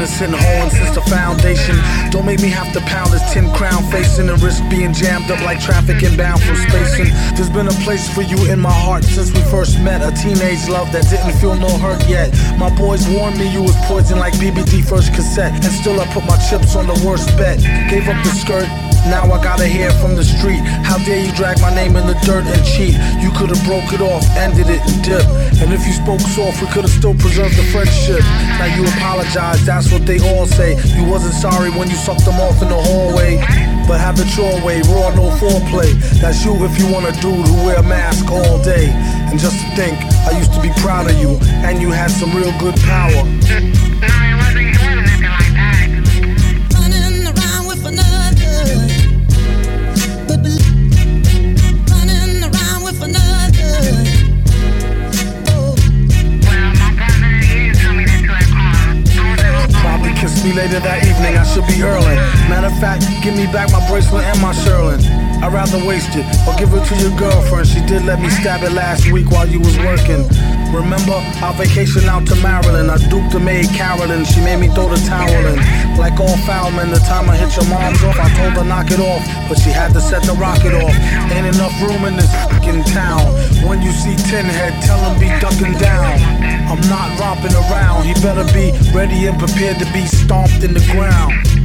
innocent, hoeing since the foundation. Don't make me have to pound this tin crown facing and risk being jammed up like traffic inbound from spacing. There's been a place for you in my heart since we first met. A teenage love that didn't feel no hurt yet. My boys warned me you was poison like BBD first cassette. And still I put my chips on the worst bet. Gave up the skirt, now I gotta hear from the street. How dare you drag my name in the dirt and cheat? You could've broke it off, ended it and dipped. And if you spoke soft, we could've still preserved the friendship. Now you apologize, that's what they all say. You wasn't sorry when you sucked them off in the hallway. But have it your way, raw, no foreplay. That's you if you want a dude who wear a mask all day. And just to think, I used to be proud of you, and you had some real good power. Me later that evening, I should be early. Matter of fact, give me back my bracelet and my Sherlin. I'd rather waste it or give it to your girlfriend. She did let me stab it last week while you was working. Remember our vacation out to Maryland? I duped the maid Carolyn. She made me throw the towel in. Like all foul men, the time I hit your mom's off, I told her knock it off, but she had to set the rocket off. Ain't enough room in this fucking town. When you see Tin Head, tell him be ducking down. I'm not romping around. He better be ready and prepared to be stomped in the ground.